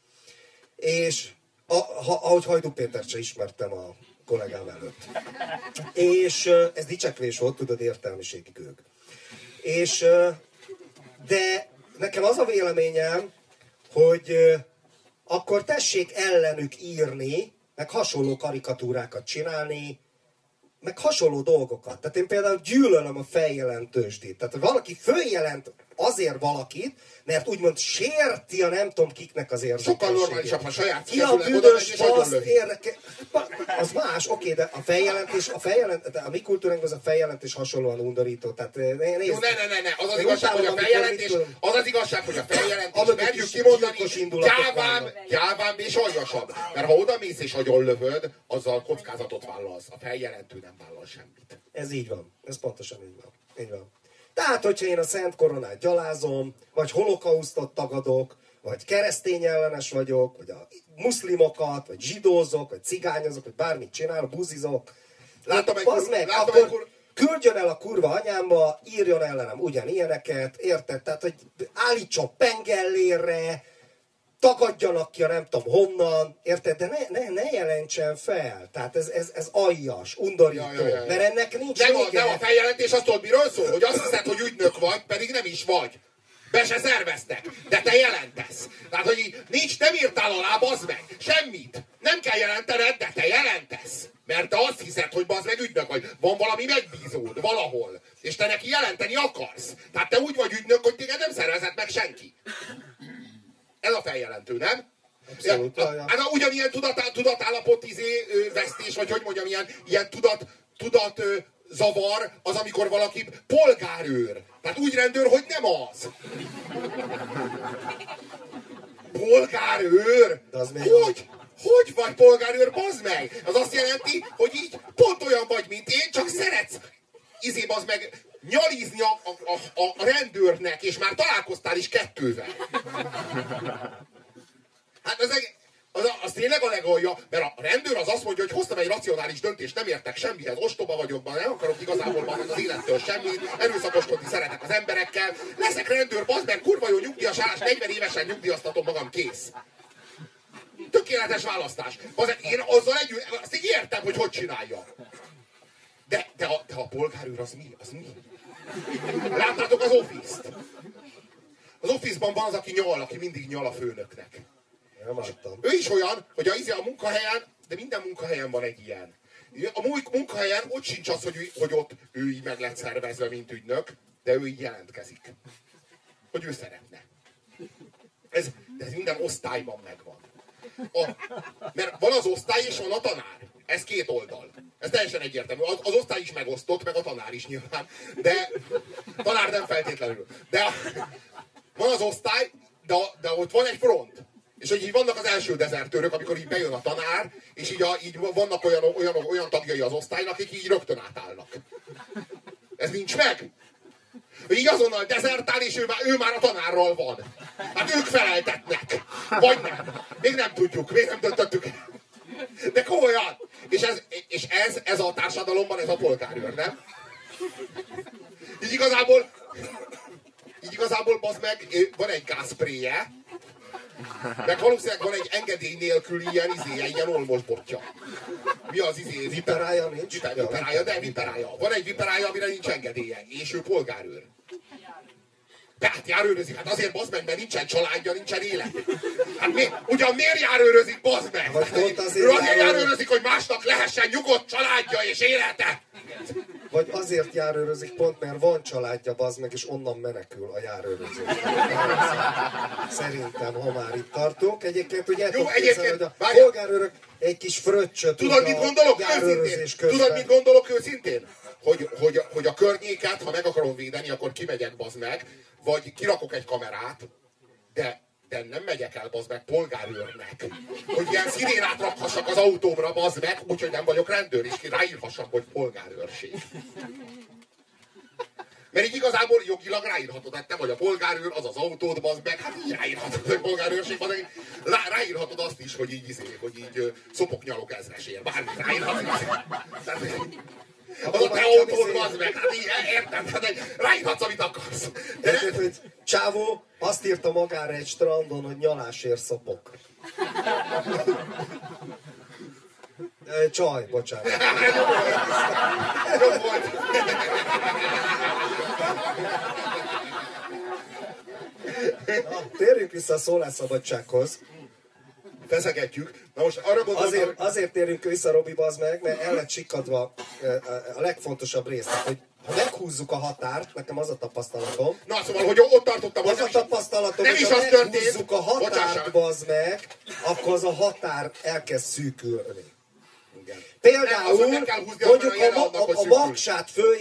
És a, ha, ahogy Hajdú Pétert se ismertem a kollégám előtt. És ez dicsekvés volt, tudod, értelmiségi gőg. És, de nekem az a véleményem, hogy akkor tessék ellenük írni, meg hasonló karikatúrákat csinálni, meg hasonló dolgokat. Tehát én például gyűlölöm a feljelentősdét. Tehát ha valaki följelent azért valakit, mert úgymond sérti a nem tudom kiknek az érdekeltségét. Sokkal normálisabb, ha saját Ki a büdös agyonlövi. érdeke... Az más, oké, de a feljelentés, a feljelent, a mi kultúránk az a feljelentés hasonlóan undorító. Tehát eh, nézd, Jó, ne, ne, ne, ne, az az igazság, hogy a feljelentés, az az igazság, hogy a feljelentés, merjük kimondani, gyáván, gyáván és aljasabb. Mert ha oda mész és agyonlövöd, azzal kockázatot vállalsz. A feljelentő nem vállal semmit. Ez így van. Ez pontosan így van. Így van. Tehát, hogyha én a Szent Koronát gyalázom, vagy holokausztot tagadok, vagy keresztény ellenes vagyok, vagy a muszlimokat, vagy zsidózok, vagy cigányozok, vagy bármit csinálok, buzizok, Láttam egy kur- meg, láttam akkor kur- küldjön el a kurva anyámba, írjon ellenem ugyanilyeneket, érted? Tehát, hogy állítson pengellére, tagadjanak ki a nem tudom honnan, érted? De ne, ne, ne jelentsen fel. Tehát ez, ez, ez aljas, undorító, Ja, ja, ja, ja. mert ennek nincs Nem a, nem a feljelentés azt tudod miről szól? Hogy azt hiszed, hogy ügynök vagy, pedig nem is vagy. Be se szerveztek, de te jelentesz. Tehát, hogy így nincs, nem írtál alá, bazd meg. Semmit. Nem kell jelentened, de te jelentesz. Mert te azt hiszed, hogy bazd meg ügynök vagy. Van valami megbízód valahol. És te neki jelenteni akarsz. Tehát te úgy vagy ügynök, hogy téged nem szervezett meg senki. Ez a feljelentő, nem? Abszolút, Ja, ja, ja. Hát ugyanilyen tudatá, tudatállapot izé, vesztés, vagy hogy mondjam, ilyen, ilyen tudat, tudat zavar az, amikor valaki polgárőr. Tehát úgy rendőr, hogy nem az. Polgárőr? De az még hogy? Hogy vagy polgárőr, bazd meg? Az azt jelenti, hogy így pont olyan vagy, mint én, csak szeretsz izé, bazd meg, nyalizni a, a, a, a rendőrnek, és már találkoztál is kettővel. Hát eg- az, az tényleg a legalja, mert a rendőr az azt mondja, hogy hoztam egy racionális döntést, nem értek semmihez, ostoba vagyok, nem akarok igazából az élettől semmit, erőszakoskodni szeretek az emberekkel, leszek rendőr, bazd meg, kurva jó nyugdíjas állás, 40 évesen nyugdíjaztatom magam, kész. Tökéletes választás. Az, én azzal együtt, azt így értem, hogy hogy csinálja. De, de, a, de a polgárőr az mi? Az mi? Láttátok az Office-t? Az Office-ban van az, aki nyal, aki mindig nyal a főnöknek. Nem láttam. Ő is olyan, hogy a, izé a munkahelyen, de minden munkahelyen van egy ilyen. A mu- munkahelyen ott sincs az, hogy, ő- hogy ott ő így meg lett szervezve, mint ügynök, de ő így jelentkezik. Hogy ő szeretne. Ez, de ez minden osztályban megvan. A, mert van az osztály és van a tanár. Ez két oldal. Ez teljesen egyértelmű. Az, az osztály is megosztott, meg a tanár is nyilván. De tanár nem feltétlenül. De a, van az osztály, de, de ott van egy front. És hogy így vannak az első dezertőrök, amikor így bejön a tanár, és így, a, így vannak olyan, olyan, olyan tagjai az osztálynak, akik így rögtön átállnak. Ez nincs meg? Így azonnal dezertál, és ő már, ő már a tanárral van. Hát ők feleltetnek. Vagy nem. Még nem tudjuk, még nem döntöttük. De komolyan. És ez, és ez, ez a társadalomban, ez a polgárőr, nem? Így igazából, így igazából, bazd meg, van egy gázpréje, meg valószínűleg van egy engedély nélkül ilyen izéje, ilyen olmos botja. Mi az izé? Viperája nincs? Viper, Ja, viperája, de viperája. Van egy viperája, amire nincs engedélye, és ő polgárőr. Tehát járőrözik, hát azért bazd meg, mert nincsen családja, nincsen élet. Hát mi, ugyan miért járőrözik, bazd meg? Hát, pont azért ő azért járőrözik. hogy másnak lehessen nyugodt családja és élete. Vagy azért járőrözik pont, mert van családja, bazd meg, és onnan menekül a járőrözés. Szerintem, ha már itt tartunk. Egyébként ugye Jó, egyébként, hogy a polgárőrök egy kis fröccsöt Tudod, mit gondolok őszintén? Tudod, mit gondolok őszintén? Hogy, hogy, hogy a környéket, ha meg akarom védeni, akkor kimegyek, bazd meg, vagy kirakok egy kamerát, de, de nem megyek el, bazd meg, polgárőrnek. Hogy ilyen szirénát rakhassak az autómra, bazd meg, úgyhogy nem vagyok rendőr, és ki ráírhassam, hogy polgárőrség. Mert így igazából jogilag ráírhatod, hát te vagy a polgárőr, az az autód, bazd meg, hát így ráírhatod, hogy polgárőrség, bazd meg, rá, ráírhatod azt is, hogy így, izé, hogy így szopok nyalok ezresért, bármit ráírhatod. Tehát, az a te autód, bazd meg, hát így érted, hát ráírhatsz, amit akarsz. De Érted, hogy csávó azt írta magára egy strandon, hogy nyalásért szopok. Ö, Csaj, bocsánat. [LAUGHS] jobb volt. Na, térjünk vissza a szólásszabadsághoz. feszegetjük. Na most arra gondoltam, Azért, hogy... azért térünk vissza, Robi, bazd meg, mert el lett sikadva eh, a legfontosabb rész, hogy ha meghúzzuk a határt, nekem az a tapasztalatom, Na, szóval, hogy ott tartottam, az a nem tapasztalatom, nem hogy is ha az történt, a határt, bazd meg, akkor az a határ elkezd szűkülni. Igen. Nem, Például, húzni, mondjuk aztán a a, a, magsát föl,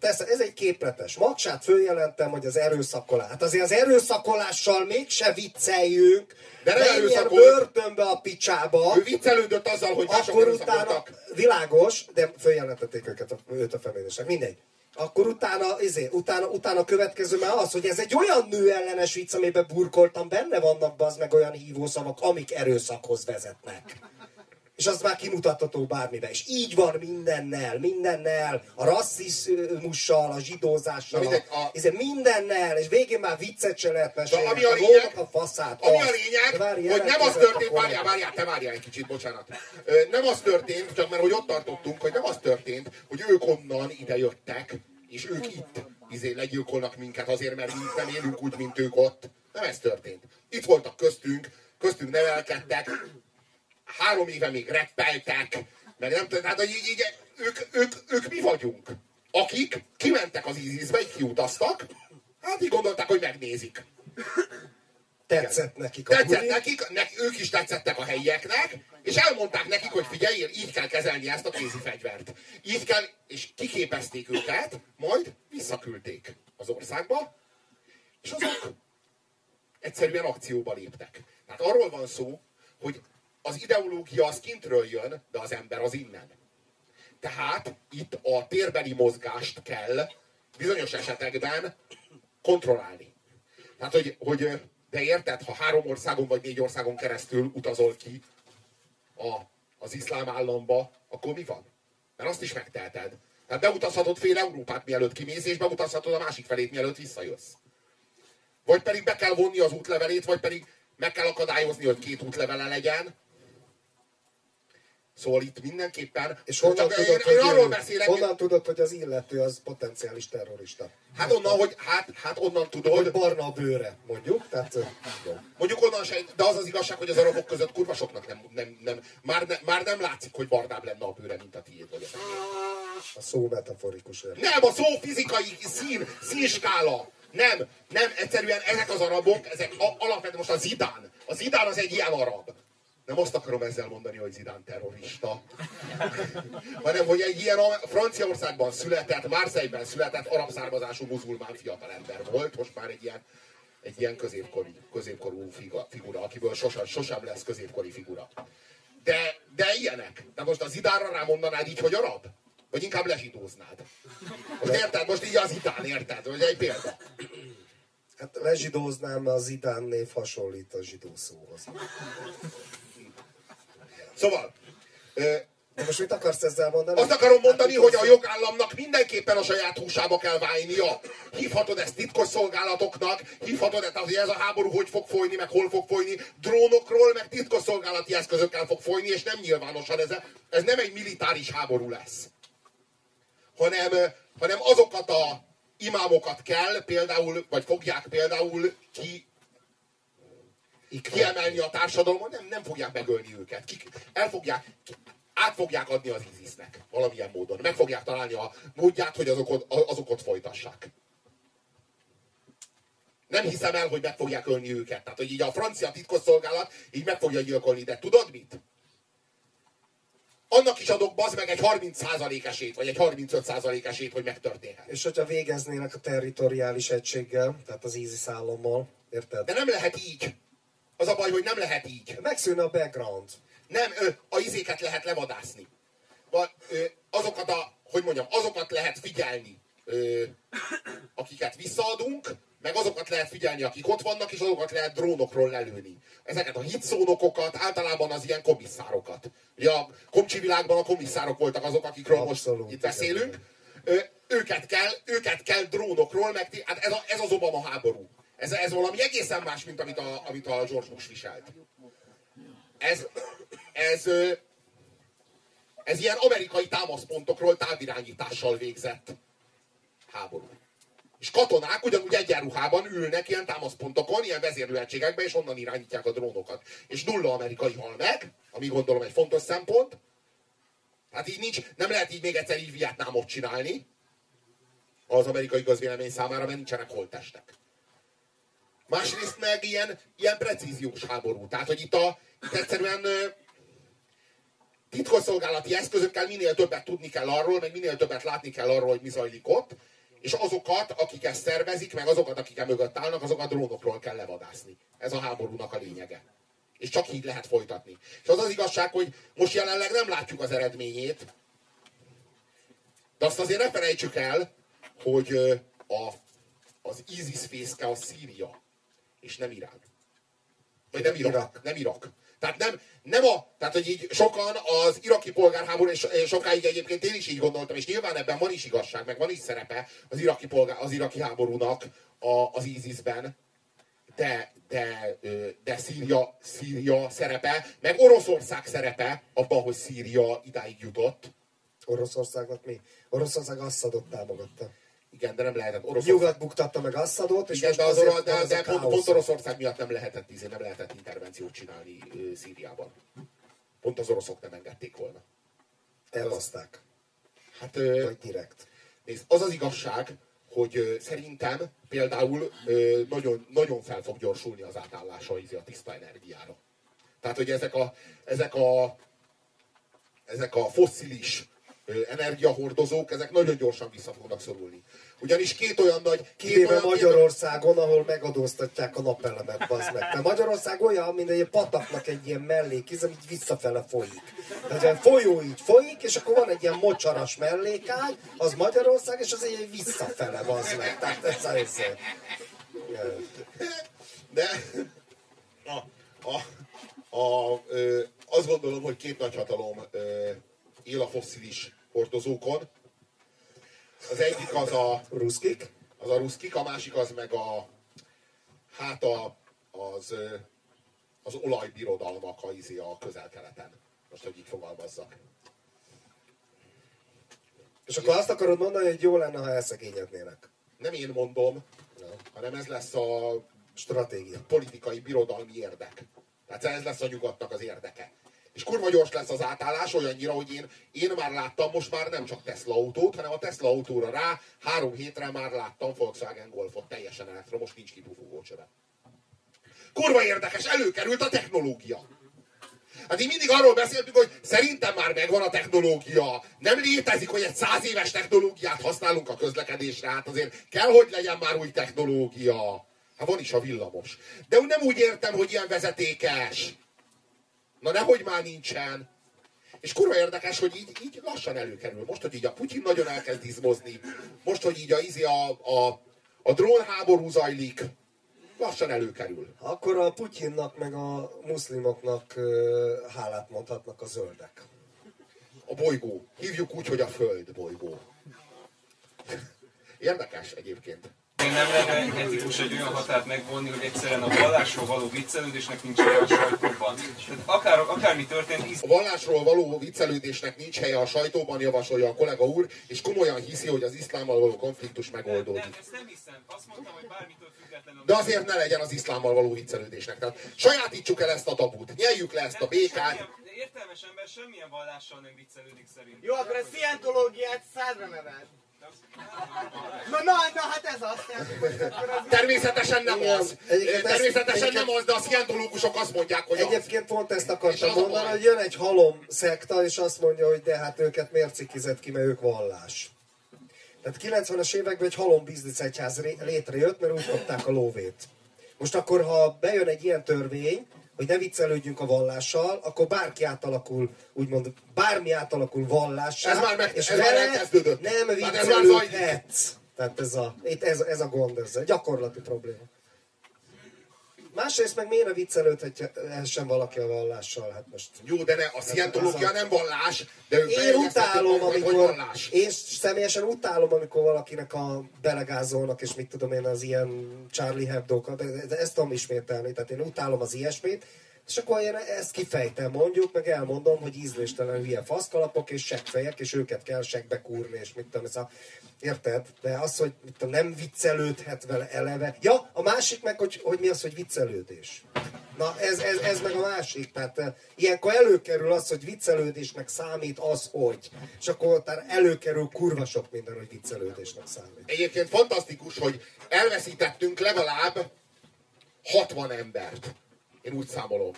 tesz, ez egy képletes. Magsát följelentem, hogy az erőszakolás. Hát azért az erőszakolással mégse vicceljünk, De nem menjen erőszakol. börtönbe a picsába, Ő viccelődött azzal, hogy akkor utána, világos, de följelentették őket, őt a feministák, mindegy. Akkor utána, izé, utána, utána következő már az, hogy ez egy olyan nőellenes vicc, amiben burkoltam, benne vannak az meg olyan hívószavak, amik erőszakhoz vezetnek. És az már kimutatható bármiben. És így van mindennel, mindennel, a rasszizmussal, a zsidózással, a, mindegy, a- izé, mindennel, és végén már viccet se lehet mesélni. ami a a lényeg- lónak a faszát. Ami az. a lényeg, várj, hogy nem az történt, várjál, várjál, te várjál egy kicsit, bocsánat. Nem az történt, csak mert hogy ott tartottunk, hogy nem az történt, hogy ők onnan ide jöttek, és ők itt izé legyilkolnak minket azért, mert mi itt nem élünk úgy, mint ők ott. Nem ez történt. Itt voltak köztünk, köztünk nevelkedtek, három éve még reppeltek, meg nem tudom, hogy így, így ők, ők, ők mi vagyunk? Akik kimentek az ISIS-be, így kiutaztak, hát így gondolták, hogy megnézik. Tetszett nekik a Tetszett buli. nekik, nek, ők is tetszettek a helyieknek, és elmondták nekik, hogy figyeljél, így kell kezelni ezt a kézi fegyvert. Így kell, és kiképezték őket, majd visszaküldték az országba, és azok egyszerűen akcióba léptek. Tehát arról van szó, hogy az ideológia az kintről jön, de az ember az innen. Tehát itt a térbeli mozgást kell bizonyos esetekben kontrollálni. Tehát, hogy, hogy de érted, ha három országon vagy négy országon keresztül utazol ki a, az iszlám államba, akkor mi van? Mert azt is megteheted. Tehát beutazhatod fél Európát, mielőtt kimész, és beutazhatod a másik felét, mielőtt visszajössz. Vagy pedig be kell vonni az útlevelét, vagy pedig meg kell akadályozni, hogy két útlevele legyen. Szóval itt mindenképpen... És honnan tudod, én, hogy én arról beszélek, honnan tudod, hogy az illető az potenciális terrorista? hát onnan, hogy, hát, hát onnan Hogy tudod, barna a bőre, mondjuk. Tehát, jó. Mondjuk onnan se, de az az igazság, hogy az arabok között kurva soknak nem, nem, nem már, ne, már nem látszik, hogy barnább lenne a bőre, mint a tiéd vagy a a szó metaforikus értelme. Nem, a szó fizikai szín, színskála. Nem, nem, egyszerűen ezek az arabok, ezek a, alapvetően most a Zidán. A Zidán az egy ilyen arab. Nem azt akarom ezzel mondani, hogy Zidán terrorista. Hanem, hogy egy ilyen Franciaországban született, Marseille-ben született, arab származású muzulmán fiatalember volt, most már egy ilyen, egy ilyen középkori, középkorú figa, figura, akiből sosem, sosem lesz középkori figura. De, de ilyenek. De most az Zidánra rámondanád így, hogy arab? Vagy inkább lezsidóznád? Most érted? Most így az Zidán, érted? Vagy egy példa. Hát lezsidóznám, mert a Zidán név hasonlít a zsidó szóhoz. Szóval, De most mit akarsz ezzel mondani? Azt akarom mondani, hogy a jogállamnak mindenképpen a saját húsába kell válnia. Hívhatod ezt titkos szolgálatoknak, hívhatod ezt, hogy ez a háború hogy fog folyni, meg hol fog folyni, drónokról, meg titkos szolgálati eszközökkel fog folyni, és nem nyilvánosan. Ez, ez nem egy militáris háború lesz. Hanem, hanem azokat a imámokat kell például, vagy fogják például ki, kiemelni a társadalmon, nem, nem fogják megölni őket. Kik, el fogják, át fogják adni az ISIS-nek valamilyen módon. Meg fogják találni a módját, hogy azok ott, azok ott folytassák. Nem hiszem el, hogy meg fogják ölni őket. Tehát, hogy így a francia titkosszolgálat így meg fogja gyilkolni. De tudod mit? Annak is adok bazd meg egy 30% esélyt, vagy egy 35% esélyt, hogy megtörténhet. És hogyha végeznének a territoriális egységgel, tehát az ISIS állammal, érted? De nem lehet így. Az a baj, hogy nem lehet így. Megszűnne a background. Nem, ö, a izéket lehet levadászni. Vagy, ö, azokat a, hogy mondjam, azokat lehet figyelni, ö, akiket visszaadunk, meg azokat lehet figyelni, akik ott vannak, és azokat lehet drónokról lelőni. Ezeket a hitszónokokat, általában az ilyen komisszárokat. Ugye a komcsi világban a komisszárok voltak azok, akikről Abszolút, most itt beszélünk. Ö, őket kell, őket kell drónokról, meg hát ez, a, ez az Obama háború. Ez, ez valami egészen más, mint amit a, amit a George Bush viselt. Ez, ez, ez ilyen amerikai támaszpontokról távirányítással végzett háború. És katonák ugyanúgy egyenruhában ülnek ilyen támaszpontokon, ilyen vezérlőegységekben, és onnan irányítják a drónokat. És nulla amerikai hal meg, ami gondolom egy fontos szempont. Hát így nincs, nem lehet így még egyszer így Vietnámot csinálni az amerikai közvélemény számára, mert nincsenek holtestek. Másrészt meg ilyen, ilyen precíziós háború. Tehát, hogy itt, a, itt egyszerűen titkosszolgálati eszközökkel minél többet tudni kell arról, meg minél többet látni kell arról, hogy mi zajlik ott, és azokat, akik ezt szervezik, meg azokat, akik mögött állnak, azokat drónokról kell levadászni. Ez a háborúnak a lényege. És csak így lehet folytatni. És az az igazság, hogy most jelenleg nem látjuk az eredményét, de azt azért ne felejtsük el, hogy a, az ISIS fészke a Szíria, és nem Irán. Vagy nem Irak. Irak. Nem Irak. Tehát nem, nem a, tehát hogy így sokan az iraki polgárháború, és sokáig egyébként én is így gondoltam, és nyilván ebben van is igazság, meg van is szerepe az iraki, polgár, az iraki háborúnak a, az ISIS-ben, de, de, de Szíria, Szíria szerepe, meg Oroszország szerepe abban, hogy Szíria idáig jutott. Oroszországnak mi? Oroszország Assadot támogatta. Igen, de nem lehetett. Oroszország... Nyugat buktatta meg Assadot, és Igen, de, az orosz, de, de pont, pont, Oroszország miatt nem lehetett, izé, nem lehetett intervenciót csinálni uh, Szíriában. Pont az oroszok nem engedték volna. Elhozták. Hát, uh, Vagy direkt. Nézd, az az igazság, hogy uh, szerintem például uh, nagyon, nagyon fel fog gyorsulni az átállása izé, a tiszta energiára. Tehát, hogy ezek a, ezek a, ezek a fosszilis energiahordozók, ezek nagyon gyorsan vissza fognak szorulni. Ugyanis két olyan nagy... Két Kivéve olyan, Magyarországon, két... ahol megadóztatják a napelemet, bazd meg. De Magyarország olyan, mint egy pataknak egy ilyen mellék, ami így visszafele folyik. Tehát egy folyó így folyik, és akkor van egy ilyen mocsaras mellékány, az Magyarország, és az egy visszafele, bazd meg. Tehát ez a De a, a, a, ö, azt gondolom, hogy két nagyhatalom ö, él a fosszilis hordozókon. Az egyik az a... Ruszkik? Az a ruszkik, a másik az meg a... Hát a, az, az olajbirodalmak a, izé a közel-keleten. Most, hogy így fogalmazzak. És akkor azt akarod mondani, hogy jó lenne, ha elszegényednének? Nem én mondom, no. hanem ez lesz a stratégia. Politikai, birodalmi érdek. Tehát ez lesz a nyugatnak az érdeke. És kurva gyors lesz az átállás, olyannyira, hogy én, én már láttam most már nem csak Tesla autót, hanem a Tesla autóra rá három hétre már láttam Volkswagen Golfot teljesen elektromos, nincs kipufogó csöve. Kurva érdekes, előkerült a technológia. Hát így mindig arról beszéltünk, hogy szerintem már megvan a technológia. Nem létezik, hogy egy száz éves technológiát használunk a közlekedésre. Hát azért kell, hogy legyen már új technológia. Hát van is a villamos. De nem úgy értem, hogy ilyen vezetékes. Na nehogy már nincsen. És kurva érdekes, hogy így, így lassan előkerül. Most, hogy így a Putyin nagyon elkezd izmozni, most, hogy így a, izi a, a, a drónháború zajlik, lassan előkerül. Akkor a Putyinnak meg a muszlimoknak hálát mondhatnak a zöldek. A bolygó. Hívjuk úgy, hogy a Föld bolygó. Érdekes egyébként nem lenne etikus egy olyan határt megvonni, hogy egyszerűen a vallásról való viccelődésnek nincs helye a sajtóban. Tehát akár, akármi történt... A vallásról való viccelődésnek nincs helye a sajtóban, javasolja a kollega úr, és komolyan hiszi, hogy az iszlámmal való konfliktus megoldódik. Nem, nem, ezt nem hiszem. Azt mondtam, hogy bármitől függetlenül... De azért ne legyen az iszlámmal való viccelődésnek. Tehát sajátítsuk el ezt a tabut, nyeljük le ezt a békát. Semmilyen, értelmes ember semmilyen vallással nem viccelődik szerint. Jó, akkor a szientológiát szádra neved. Na, na, na, hát ez az. Természetesen nem az. Természetesen nem az, de a szientológusok azt mondják, hogy Egyébként pont ezt akartam mondani, hogy jön egy halom szekta, és azt mondja, hogy de hát őket miért cikizett ki, mert ők vallás. Tehát 90-es években egy halom biznisz egyház létrejött, mert úgy kapták a lóvét. Most akkor, ha bejön egy ilyen törvény, hogy ne viccelődjünk a vallással, akkor bárki átalakul, úgymond bármi átalakul vallássá. Ez már, meg, és ez már elkezdődött. Nem viccelődhetsz. Tehát ez a, itt ez, ez a gond, ez a gyakorlati probléma. Másrészt meg miért ne viccelődhessen valaki a vallással? Hát most... Jó, de ne, a szientológia nem vallás, de ő Én utálom, amikor, vallás. én személyesen utálom, amikor valakinek a belegázolnak, és mit tudom én, az ilyen Charlie hebdo de, de ezt tudom ismételni, tehát én utálom az ilyesmit, És akkor én ezt kifejtem mondjuk, meg elmondom, hogy ízléstelen hülye faszkalapok és seggfejek, és őket kell segbe kúrni, és mit tudom, szóval, érted? De az, hogy mit tudom, nem viccelődhet vele eleve. Ja, a másik meg, hogy, hogy mi az, hogy viccelődés. Na, ez, ez, ez meg a másik. Tehát uh, ilyenkor előkerül az, hogy viccelődésnek számít az, hogy. És akkor utána előkerül kurva sok minden, hogy viccelődésnek számít. Egyébként fantasztikus, hogy elveszítettünk legalább 60 embert. Én úgy számolom.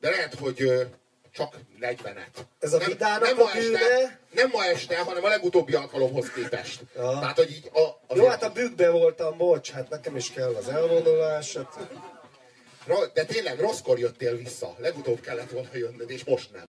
De lehet, hogy csak 40-et. Ez a nem a ma este, bűne? nem ma este, hanem a legutóbbi alkalomhoz képest. Ja. Tehát, hogy így a, a Jó, hát a bükkbe voltam, bocs, hát nekem is kell az elvonulás. Hát... De tényleg rosszkor jöttél vissza. Legutóbb kellett volna jönnöd, és most nem.